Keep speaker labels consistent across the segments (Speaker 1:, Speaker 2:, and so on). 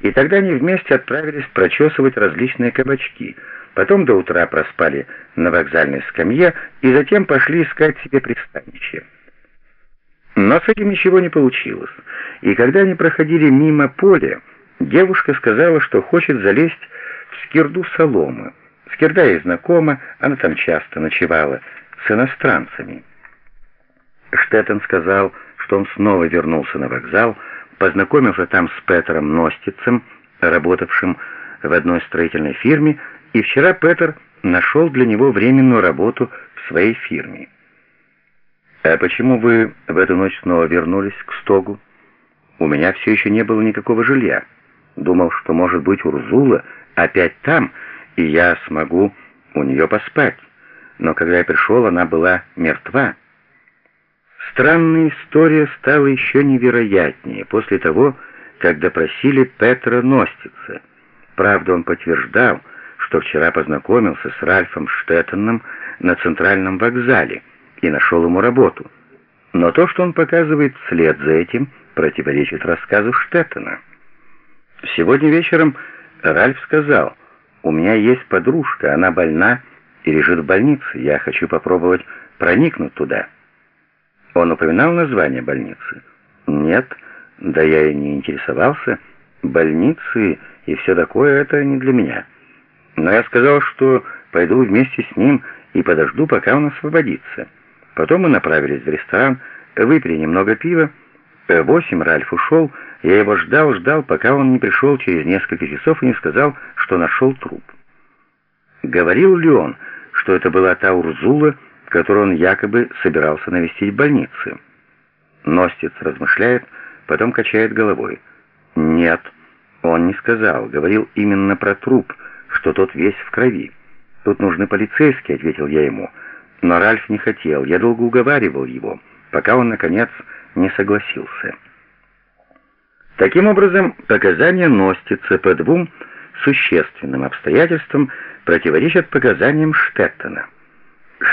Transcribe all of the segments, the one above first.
Speaker 1: И тогда они вместе отправились прочесывать различные кабачки, потом до утра проспали на вокзальной скамье и затем пошли искать себе пристанище. Но с этим ничего не получилось, и когда они проходили мимо поля, девушка сказала, что хочет залезть в скирду соломы. Скирда ей знакома, она там часто ночевала с иностранцами. Штеттен сказал, что он снова вернулся на вокзал, познакомился там с Петером Ностицем, работавшим в одной строительной фирме, и вчера Петер нашел для него временную работу в своей фирме. «А почему вы в эту ночь снова вернулись к стогу? У меня все еще не было никакого жилья. Думал, что, может быть, Урзула опять там, и я смогу у нее поспать. Но когда я пришел, она была мертва». Странная история стала еще невероятнее после того, как допросили Петра Ностица. Правда, он подтверждал, что вчера познакомился с Ральфом Штеттеном на центральном вокзале и нашел ему работу. Но то, что он показывает вслед за этим, противоречит рассказу Штеттена. Сегодня вечером Ральф сказал, «У меня есть подружка, она больна и лежит в больнице, я хочу попробовать проникнуть туда». Он упоминал название больницы? Нет, да я и не интересовался. Больницы и все такое — это не для меня. Но я сказал, что пойду вместе с ним и подожду, пока он освободится. Потом мы направились в ресторан, выпили немного пива. Восемь Ральф ушел, я его ждал, ждал, пока он не пришел через несколько часов и не сказал, что нашел труп. Говорил ли он, что это была та Урзула, которую он якобы собирался навестить в больнице. Ностец размышляет, потом качает головой. «Нет, он не сказал, говорил именно про труп, что тот весь в крови. Тут нужны полицейские», — ответил я ему. Но Ральф не хотел, я долго уговаривал его, пока он, наконец, не согласился. Таким образом, показания Ностица по двум существенным обстоятельствам противоречат показаниям Штеттона.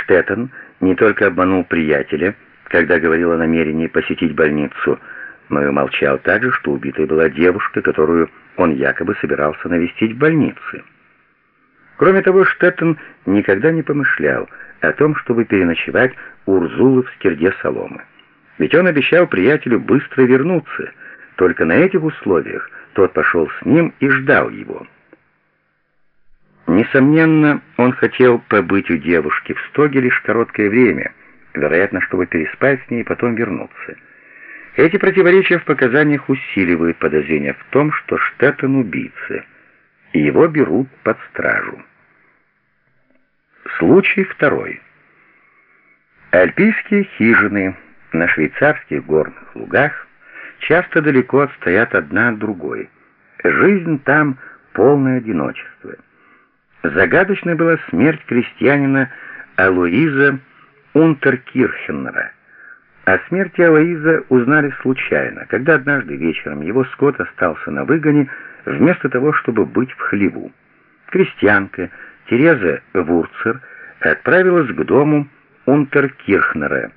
Speaker 1: Штеттон не только обманул приятеля, когда говорил о намерении посетить больницу, но и умолчал также, что убитой была девушка, которую он якобы собирался навестить в больнице. Кроме того, Штеттон никогда не помышлял о том, чтобы переночевать у Урзулы в скирде соломы. Ведь он обещал приятелю быстро вернуться. Только на этих условиях тот пошел с ним и ждал его. Несомненно, он хотел побыть у девушки в стоге лишь короткое время, вероятно, чтобы переспать с ней и потом вернуться. Эти противоречия в показаниях усиливают подозрение в том, что Штеттен убийца, и его берут под стражу. Случай второй. Альпийские хижины на швейцарских горных лугах часто далеко отстоят одна от другой. Жизнь там — полное одиночество. Загадочной была смерть крестьянина Алоиза Унтеркирхенера. О смерти Алоиза узнали случайно, когда однажды вечером его скот остался на выгоне, вместо того, чтобы быть в хлеву. Крестьянка Тереза Вурцер отправилась к дому Унтеркирхнера.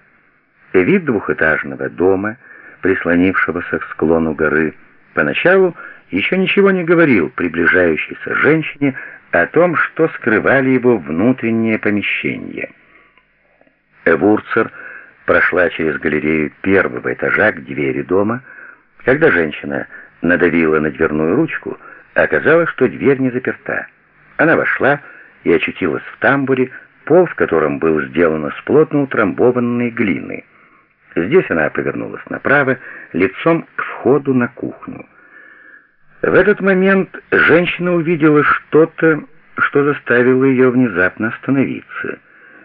Speaker 1: Вид двухэтажного дома, прислонившегося к склону горы, поначалу еще ничего не говорил приближающейся женщине о том, что скрывали его внутренние помещения. Вурцер прошла через галерею первого этажа к двери дома. Когда женщина надавила на дверную ручку, оказалось, что дверь не заперта. Она вошла и очутилась в тамбуре, пол в котором был сделан из плотно утрамбованной глины. Здесь она повернулась направо, лицом к входу на кухню. В этот момент женщина увидела что-то, что заставило ее внезапно остановиться.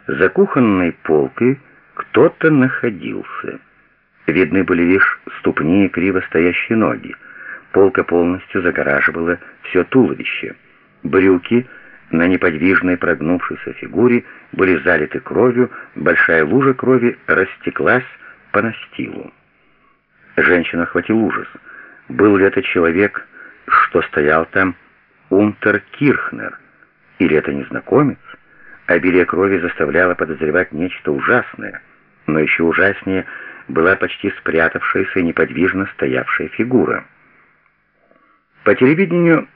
Speaker 1: За кухонной полкой кто-то находился. Видны были лишь ступни и криво стоящие ноги. Полка полностью загораживала все туловище. Брюки на неподвижной прогнувшейся фигуре были залиты кровью, большая лужа крови растеклась по настилу. Женщину охватил ужас. Был ли это человек что стоял там Унтер Кирхнер. Или это незнакомец? Обилие крови заставляло подозревать нечто ужасное, но еще ужаснее была почти спрятавшаяся и неподвижно стоявшая фигура. По телевидению